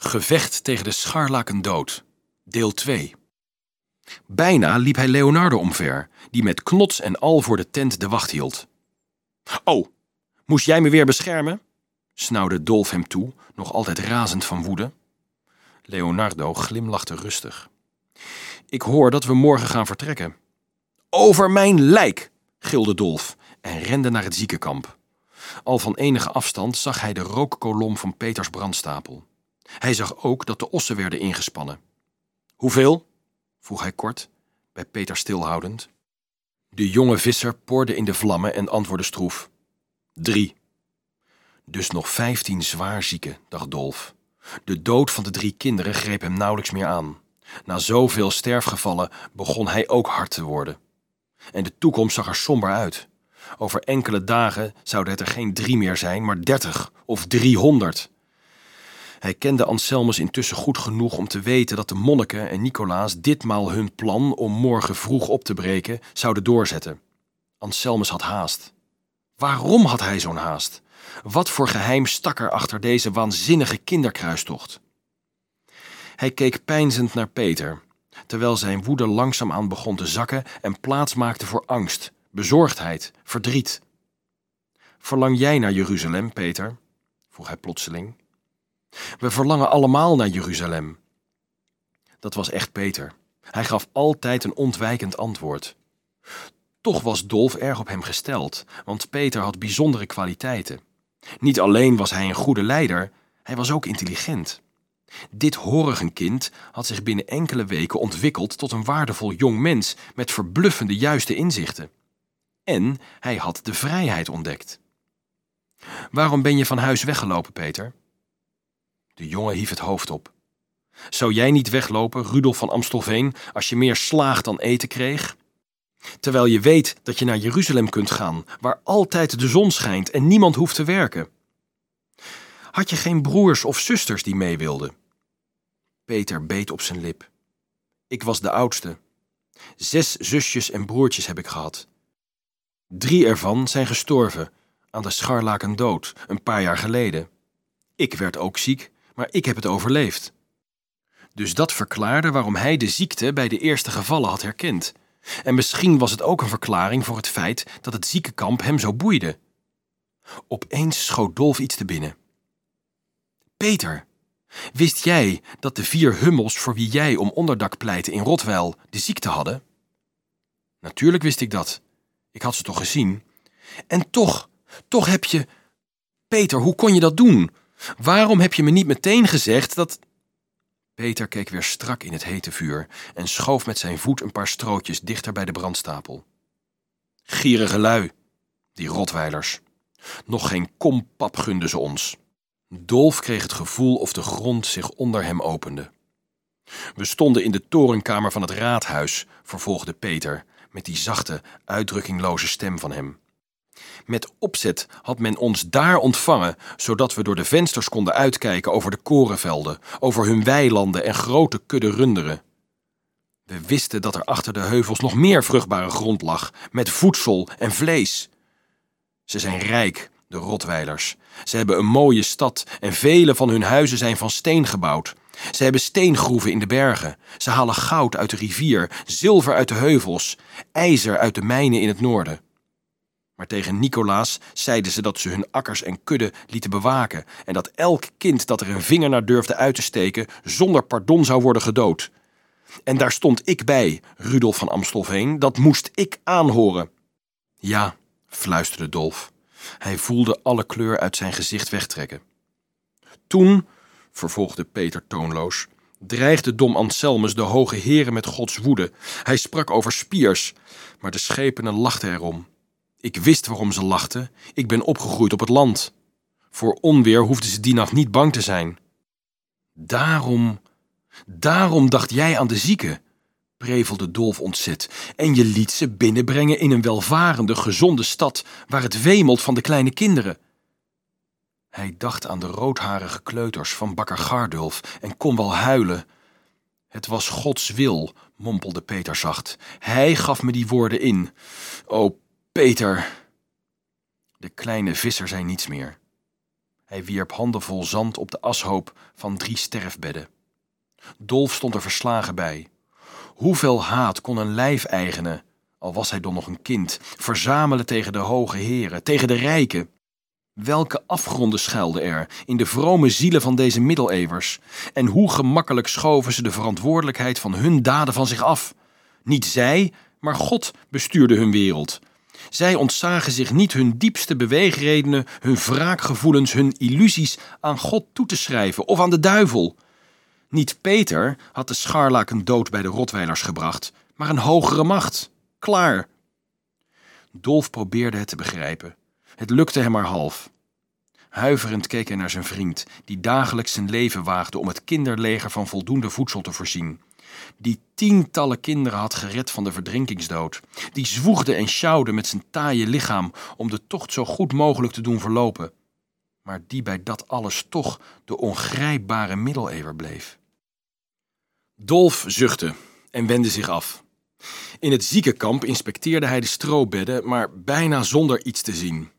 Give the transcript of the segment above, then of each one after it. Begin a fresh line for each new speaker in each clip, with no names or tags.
Gevecht tegen de scharlaken dood. Deel 2. Bijna liep hij Leonardo omver, die met knots en al voor de tent de wacht hield. Oh, moest jij me weer beschermen? snauwde Dolf hem toe, nog altijd razend van woede. Leonardo glimlachte rustig. Ik hoor dat we morgen gaan vertrekken. Over mijn lijk! gilde Dolf en rende naar het ziekenkamp. Al van enige afstand zag hij de rookkolom van Peters brandstapel. Hij zag ook dat de ossen werden ingespannen. Hoeveel? vroeg hij kort, bij Peter stilhoudend. De jonge visser poorde in de vlammen en antwoordde stroef. Drie. Dus nog vijftien zwaar zieken, dacht Dolf. De dood van de drie kinderen greep hem nauwelijks meer aan. Na zoveel sterfgevallen begon hij ook hard te worden. En de toekomst zag er somber uit. Over enkele dagen zouden het er geen drie meer zijn, maar dertig of driehonderd. Hij kende Anselmus intussen goed genoeg om te weten dat de monniken en Nicolaas ditmaal hun plan om morgen vroeg op te breken zouden doorzetten. Anselmus had haast. Waarom had hij zo'n haast? Wat voor geheim stak er achter deze waanzinnige kinderkruistocht? Hij keek peinzend naar Peter, terwijl zijn woede langzaamaan begon te zakken en plaats maakte voor angst, bezorgdheid, verdriet. Verlang jij naar Jeruzalem, Peter? vroeg hij plotseling. We verlangen allemaal naar Jeruzalem. Dat was echt Peter. Hij gaf altijd een ontwijkend antwoord. Toch was Dolf erg op hem gesteld, want Peter had bijzondere kwaliteiten. Niet alleen was hij een goede leider, hij was ook intelligent. Dit horigenkind had zich binnen enkele weken ontwikkeld tot een waardevol jong mens met verbluffende juiste inzichten. En hij had de vrijheid ontdekt. Waarom ben je van huis weggelopen, Peter? De jongen hief het hoofd op. Zou jij niet weglopen, Rudolf van Amstelveen, als je meer slaag dan eten kreeg? Terwijl je weet dat je naar Jeruzalem kunt gaan, waar altijd de zon schijnt en niemand hoeft te werken. Had je geen broers of zusters die mee wilden? Peter beet op zijn lip. Ik was de oudste. Zes zusjes en broertjes heb ik gehad. Drie ervan zijn gestorven, aan de scharlaken dood, een paar jaar geleden. Ik werd ook ziek, maar ik heb het overleefd. Dus dat verklaarde waarom hij de ziekte bij de eerste gevallen had herkend. En misschien was het ook een verklaring voor het feit dat het ziekenkamp hem zo boeide. Opeens schoot Dolf iets te binnen. Peter, wist jij dat de vier hummels voor wie jij om onderdak pleitte in Rotweil de ziekte hadden? Natuurlijk wist ik dat. Ik had ze toch gezien. En toch, toch heb je. Peter, hoe kon je dat doen? Waarom heb je me niet meteen gezegd dat. Peter keek weer strak in het hete vuur en schoof met zijn voet een paar strootjes dichter bij de brandstapel. Gierige lui, die rotweilers. Nog geen kompap gunden ze ons. Dolf kreeg het gevoel of de grond zich onder hem opende. We stonden in de torenkamer van het raadhuis, vervolgde Peter, met die zachte, uitdrukkingloze stem van hem. Met opzet had men ons daar ontvangen, zodat we door de vensters konden uitkijken over de korenvelden, over hun weilanden en grote kudde runderen. We wisten dat er achter de heuvels nog meer vruchtbare grond lag, met voedsel en vlees. Ze zijn rijk, de Rotweilers. Ze hebben een mooie stad en vele van hun huizen zijn van steen gebouwd. Ze hebben steengroeven in de bergen. Ze halen goud uit de rivier, zilver uit de heuvels, ijzer uit de mijnen in het noorden. Maar tegen Nicolaas zeiden ze dat ze hun akkers en kudde lieten bewaken en dat elk kind dat er een vinger naar durfde uit te steken zonder pardon zou worden gedood. En daar stond ik bij, Rudolf van Amstelveen, dat moest ik aanhoren. Ja, fluisterde Dolf. Hij voelde alle kleur uit zijn gezicht wegtrekken. Toen, vervolgde Peter toonloos, dreigde dom Anselmus de hoge heren met Gods woede. Hij sprak over spiers, maar de schepenen lachten erom. Ik wist waarom ze lachten. Ik ben opgegroeid op het land. Voor onweer hoefden ze die nacht niet bang te zijn. Daarom, daarom dacht jij aan de zieken, prevelde Dolf ontzet, en je liet ze binnenbrengen in een welvarende, gezonde stad waar het wemelt van de kleine kinderen. Hij dacht aan de roodharige kleuters van bakker Gardulf en kon wel huilen. Het was Gods wil, mompelde Peter zacht. Hij gaf me die woorden in. O Peter! De kleine visser zei niets meer. Hij wierp handenvol zand op de ashoop van drie sterfbedden. Dolf stond er verslagen bij. Hoeveel haat kon een lijfeigene, al was hij dan nog een kind, verzamelen tegen de hoge heren, tegen de rijken? Welke afgronden schuilden er in de vrome zielen van deze middeleeuwers? En hoe gemakkelijk schoven ze de verantwoordelijkheid van hun daden van zich af? Niet zij, maar God bestuurde hun wereld. Zij ontzagen zich niet hun diepste beweegredenen, hun wraakgevoelens, hun illusies aan God toe te schrijven of aan de duivel. Niet Peter had de scharlaken dood bij de Rotweilers gebracht, maar een hogere macht. Klaar. Dolf probeerde het te begrijpen. Het lukte hem maar half. Huiverend keek hij naar zijn vriend, die dagelijks zijn leven waagde om het kinderleger van voldoende voedsel te voorzien. Die tientallen kinderen had gered van de verdrinkingsdood. Die zwoegde en sjouwde met zijn taaie lichaam om de tocht zo goed mogelijk te doen verlopen. Maar die bij dat alles toch de ongrijpbare middeleeuwer bleef. Dolf zuchtte en wendde zich af. In het ziekenkamp inspecteerde hij de stroobedden, maar bijna zonder iets te zien.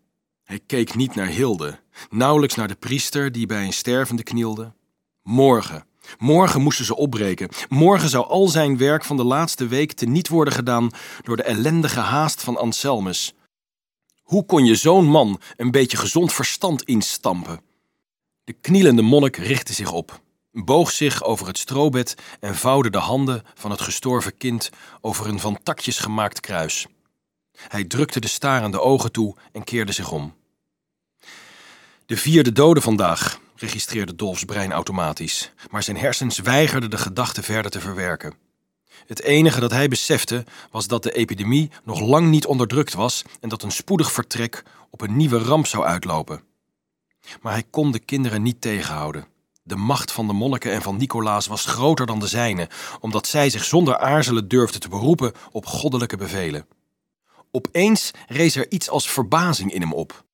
Hij keek niet naar Hilde, nauwelijks naar de priester die bij een stervende knielde. Morgen, morgen moesten ze opbreken. Morgen zou al zijn werk van de laatste week teniet worden gedaan door de ellendige haast van Anselmus. Hoe kon je zo'n man een beetje gezond verstand instampen? De knielende monnik richtte zich op, boog zich over het stroobed en vouwde de handen van het gestorven kind over een van takjes gemaakt kruis. Hij drukte de starende ogen toe en keerde zich om. De vierde dode vandaag, registreerde Dolfs brein automatisch, maar zijn hersens weigerden de gedachte verder te verwerken. Het enige dat hij besefte was dat de epidemie nog lang niet onderdrukt was en dat een spoedig vertrek op een nieuwe ramp zou uitlopen. Maar hij kon de kinderen niet tegenhouden. De macht van de monniken en van Nicolaas was groter dan de zijne, omdat zij zich zonder aarzelen durfden te beroepen op goddelijke bevelen. Opeens rees er iets als verbazing in hem op.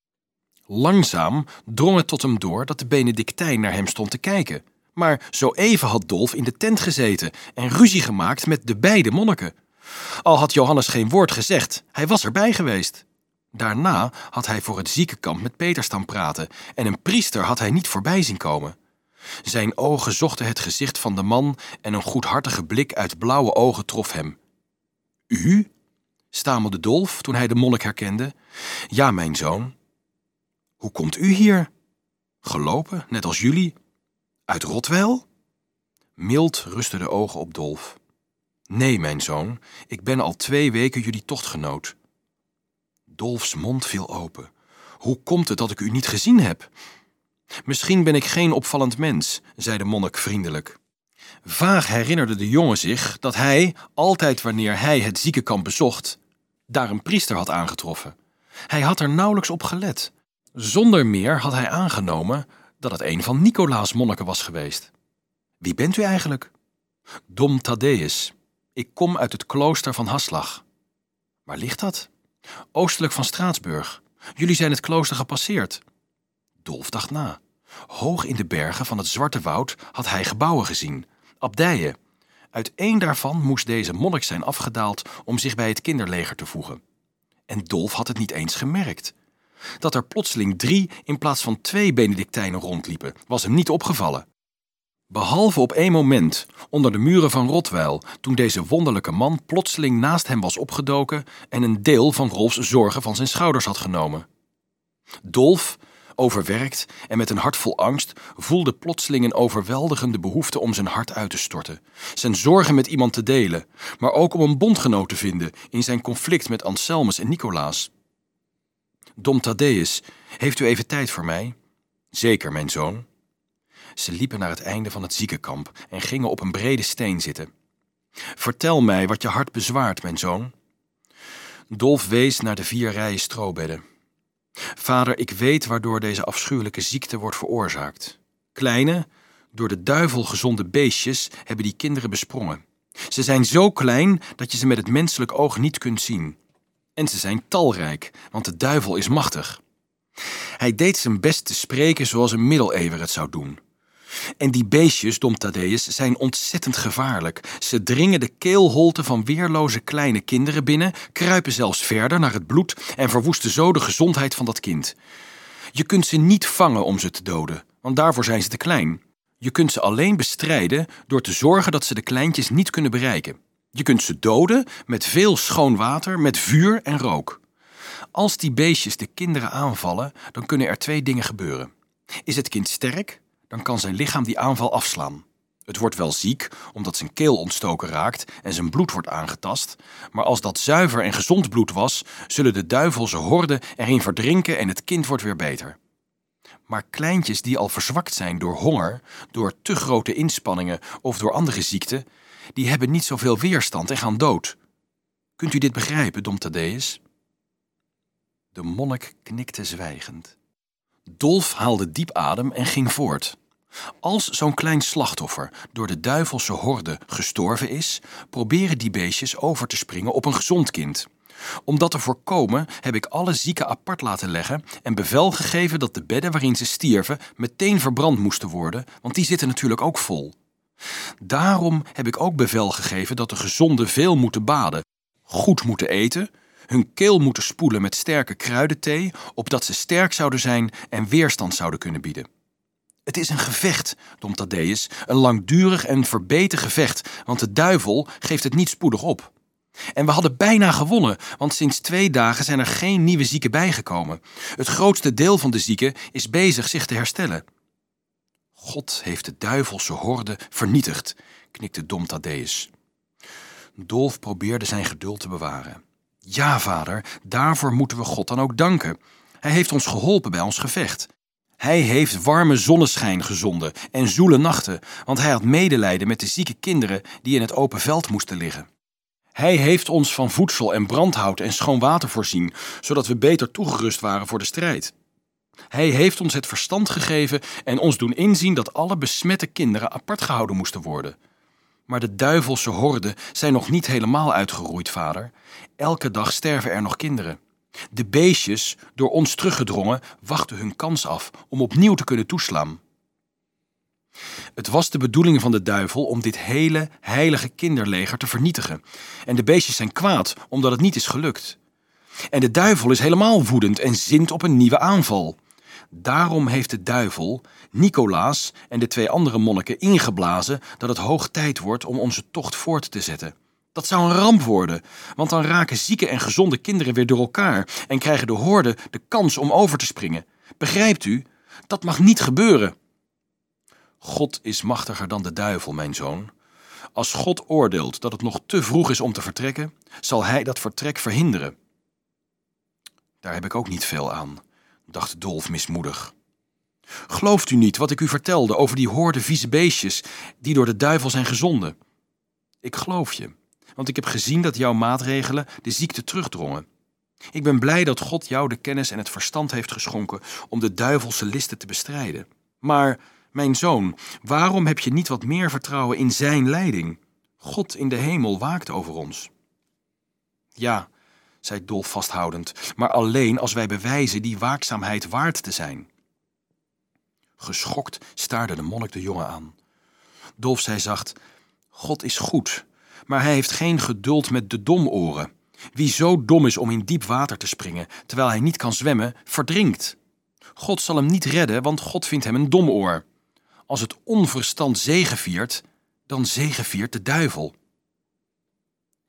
Langzaam drong het tot hem door dat de Benedictijn naar hem stond te kijken. Maar zo even had Dolf in de tent gezeten en ruzie gemaakt met de beide monniken. Al had Johannes geen woord gezegd, hij was erbij geweest. Daarna had hij voor het ziekenkamp met Peter staan praten en een priester had hij niet voorbij zien komen. Zijn ogen zochten het gezicht van de man en een goedhartige blik uit blauwe ogen trof hem. U? stamelde Dolf toen hij de monnik herkende. Ja, mijn zoon. Hoe komt u hier? Gelopen, net als jullie? Uit Rotwel? Mild rustte de ogen op Dolf. Nee, mijn zoon, ik ben al twee weken jullie tochtgenoot. Dolfs mond viel open. Hoe komt het dat ik u niet gezien heb? Misschien ben ik geen opvallend mens, zei de monnik vriendelijk. Vaag herinnerde de jongen zich dat hij, altijd wanneer hij het ziekenkamp bezocht, daar een priester had aangetroffen. Hij had er nauwelijks op gelet. Zonder meer had hij aangenomen dat het een van Nicolaas monniken was geweest. Wie bent u eigenlijk? Dom Thaddeus. Ik kom uit het klooster van Haslag. Waar ligt dat? Oostelijk van Straatsburg. Jullie zijn het klooster gepasseerd. Dolf dacht na. Hoog in de bergen van het Zwarte Woud had hij gebouwen gezien, abdijen. Uit één daarvan moest deze monnik zijn afgedaald om zich bij het kinderleger te voegen. En Dolf had het niet eens gemerkt. Dat er plotseling drie in plaats van twee Benedictijnen rondliepen, was hem niet opgevallen. Behalve op één moment, onder de muren van Rotweil, toen deze wonderlijke man plotseling naast hem was opgedoken en een deel van Rolfs zorgen van zijn schouders had genomen. Dolf, overwerkt en met een hart vol angst, voelde plotseling een overweldigende behoefte om zijn hart uit te storten, zijn zorgen met iemand te delen, maar ook om een bondgenoot te vinden in zijn conflict met Anselmus en Nicolaas. Dom Thaddeus, heeft u even tijd voor mij? Zeker, mijn zoon. Ze liepen naar het einde van het ziekenkamp en gingen op een brede steen zitten. Vertel mij wat je hart bezwaart, mijn zoon. Dolf wees naar de vier rijen stroobedden. Vader, ik weet waardoor deze afschuwelijke ziekte wordt veroorzaakt. Kleine, door de duivel gezonde beestjes hebben die kinderen besprongen. Ze zijn zo klein dat je ze met het menselijk oog niet kunt zien. En ze zijn talrijk, want de duivel is machtig. Hij deed zijn best te spreken zoals een middeleeuwer het zou doen. En die beestjes, dom Thaddeus, zijn ontzettend gevaarlijk. Ze dringen de keelholten van weerloze kleine kinderen binnen, kruipen zelfs verder naar het bloed en verwoesten zo de gezondheid van dat kind. Je kunt ze niet vangen om ze te doden, want daarvoor zijn ze te klein. Je kunt ze alleen bestrijden door te zorgen dat ze de kleintjes niet kunnen bereiken. Je kunt ze doden met veel schoon water, met vuur en rook. Als die beestjes de kinderen aanvallen, dan kunnen er twee dingen gebeuren. Is het kind sterk, dan kan zijn lichaam die aanval afslaan. Het wordt wel ziek omdat zijn keel ontstoken raakt en zijn bloed wordt aangetast, maar als dat zuiver en gezond bloed was, zullen de duivelse horden erin verdrinken en het kind wordt weer beter. Maar kleintjes die al verzwakt zijn door honger, door te grote inspanningen of door andere ziekten, die hebben niet zoveel weerstand en gaan dood. Kunt u dit begrijpen, Dom Thaddeus? De monnik knikte zwijgend. Dolf haalde diep adem en ging voort. Als zo'n klein slachtoffer door de duivelse horde gestorven is, proberen die beestjes over te springen op een gezond kind. Om dat te voorkomen heb ik alle zieken apart laten leggen en bevel gegeven dat de bedden waarin ze stierven meteen verbrand moesten worden, want die zitten natuurlijk ook vol. Daarom heb ik ook bevel gegeven dat de gezonden veel moeten baden, goed moeten eten, hun keel moeten spoelen met sterke kruidenthee, opdat ze sterk zouden zijn en weerstand zouden kunnen bieden. Het is een gevecht, Dom Thaddeus, een langdurig en verbeten gevecht, want de duivel geeft het niet spoedig op. En we hadden bijna gewonnen, want sinds twee dagen zijn er geen nieuwe zieken bijgekomen. Het grootste deel van de zieken is bezig zich te herstellen. God heeft de duivelse horde vernietigd, knikte Dom Thaddeus. Dolf probeerde zijn geduld te bewaren. Ja, vader, daarvoor moeten we God dan ook danken. Hij heeft ons geholpen bij ons gevecht. Hij heeft warme zonneschijn gezonden en zoele nachten, want hij had medelijden met de zieke kinderen die in het open veld moesten liggen. Hij heeft ons van voedsel en brandhout en schoon water voorzien, zodat we beter toegerust waren voor de strijd. Hij heeft ons het verstand gegeven en ons doen inzien dat alle besmette kinderen apart gehouden moesten worden. Maar de duivelse horden zijn nog niet helemaal uitgeroeid, vader. Elke dag sterven er nog kinderen. De beestjes, door ons teruggedrongen, wachten hun kans af om opnieuw te kunnen toeslaan. Het was de bedoeling van de duivel om dit hele heilige kinderleger te vernietigen. En de beestjes zijn kwaad omdat het niet is gelukt. En de duivel is helemaal woedend en zint op een nieuwe aanval. Daarom heeft de duivel Nicolaas en de twee andere monniken ingeblazen dat het hoog tijd wordt om onze tocht voort te zetten. Dat zou een ramp worden, want dan raken zieke en gezonde kinderen weer door elkaar en krijgen de hoorden de kans om over te springen. Begrijpt u? Dat mag niet gebeuren. God is machtiger dan de duivel, mijn zoon. Als God oordeelt dat het nog te vroeg is om te vertrekken, zal hij dat vertrek verhinderen. Daar heb ik ook niet veel aan, dacht Dolf mismoedig. Gelooft u niet wat ik u vertelde over die hoorde vieze beestjes die door de duivel zijn gezonden? Ik geloof je, want ik heb gezien dat jouw maatregelen de ziekte terugdrongen. Ik ben blij dat God jou de kennis en het verstand heeft geschonken om de duivelse listen te bestrijden. Maar, mijn zoon, waarom heb je niet wat meer vertrouwen in Zijn leiding? God in de hemel waakt over ons. Ja, zei Dolf vasthoudend, maar alleen als wij bewijzen die waakzaamheid waard te zijn. Geschokt staarde de monnik de jongen aan. Dolf zei zacht: God is goed, maar hij heeft geen geduld met de domoren. Wie zo dom is om in diep water te springen, terwijl hij niet kan zwemmen, verdrinkt. God zal hem niet redden, want God vindt hem een domoor. Als het onverstand zegeviert, dan zegeviert de duivel.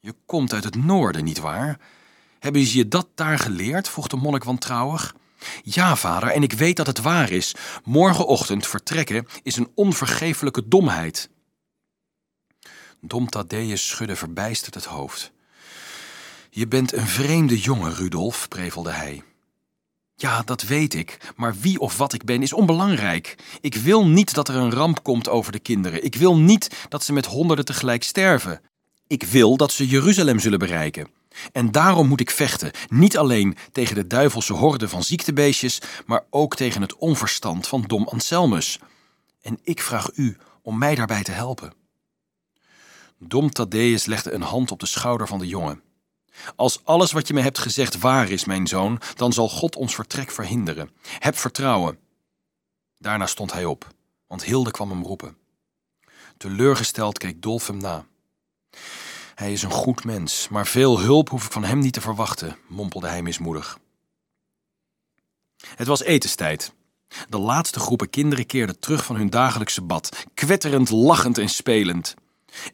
Je komt uit het noorden, nietwaar? Hebben ze je dat daar geleerd? vroeg de monnik wantrouwig. Ja, vader, en ik weet dat het waar is. Morgenochtend vertrekken is een onvergeeflijke domheid. Dom Thaddeus schudde verbijsterd het hoofd. Je bent een vreemde jongen, Rudolf, prevelde hij. Ja, dat weet ik, maar wie of wat ik ben is onbelangrijk. Ik wil niet dat er een ramp komt over de kinderen. Ik wil niet dat ze met honderden tegelijk sterven. Ik wil dat ze Jeruzalem zullen bereiken. En daarom moet ik vechten, niet alleen tegen de duivelse horde van ziektebeestjes, maar ook tegen het onverstand van dom Anselmus. En ik vraag u om mij daarbij te helpen. Dom Thaddeus legde een hand op de schouder van de jongen. Als alles wat je me hebt gezegd waar is, mijn zoon, dan zal God ons vertrek verhinderen. Heb vertrouwen. Daarna stond hij op, want Hilde kwam hem roepen. Teleurgesteld keek Dolf hem na. Hij is een goed mens, maar veel hulp hoef ik van hem niet te verwachten, mompelde hij mismoedig. Het was etenstijd. De laatste groepen kinderen keerden terug van hun dagelijkse bad, kwetterend, lachend en spelend.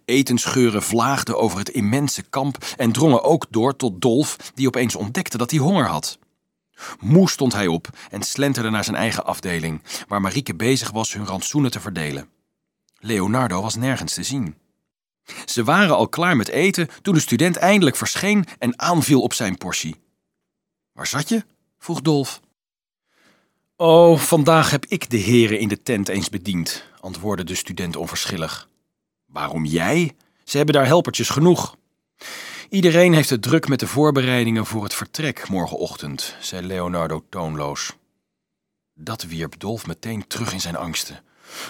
Etensgeuren vlaagden over het immense kamp en drongen ook door tot Dolf, die opeens ontdekte dat hij honger had. Moe stond hij op en slenterde naar zijn eigen afdeling, waar Marieke bezig was hun rantsoenen te verdelen. Leonardo was nergens te zien. Ze waren al klaar met eten toen de student eindelijk verscheen en aanviel op zijn portie. Waar zat je? vroeg Dolf. Oh, vandaag heb ik de heren in de tent eens bediend, antwoordde de student onverschillig. Waarom jij? Ze hebben daar helpertjes genoeg. Iedereen heeft het druk met de voorbereidingen voor het vertrek morgenochtend, zei Leonardo toonloos. Dat wierp Dolf meteen terug in zijn angsten.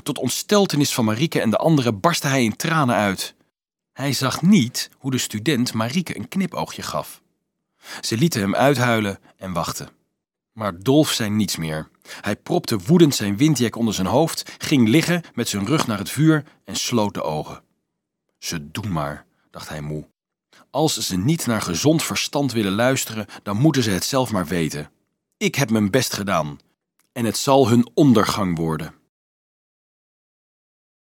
Tot ontsteltenis van Marieke en de anderen barstte hij in tranen uit. Hij zag niet hoe de student Marieke een knipoogje gaf. Ze lieten hem uithuilen en wachten. Maar Dolf zei niets meer. Hij propte woedend zijn windjek onder zijn hoofd, ging liggen met zijn rug naar het vuur en sloot de ogen. Ze doen maar, dacht hij moe. Als ze niet naar gezond verstand willen luisteren, dan moeten ze het zelf maar weten. Ik heb mijn best gedaan. En het zal hun ondergang worden.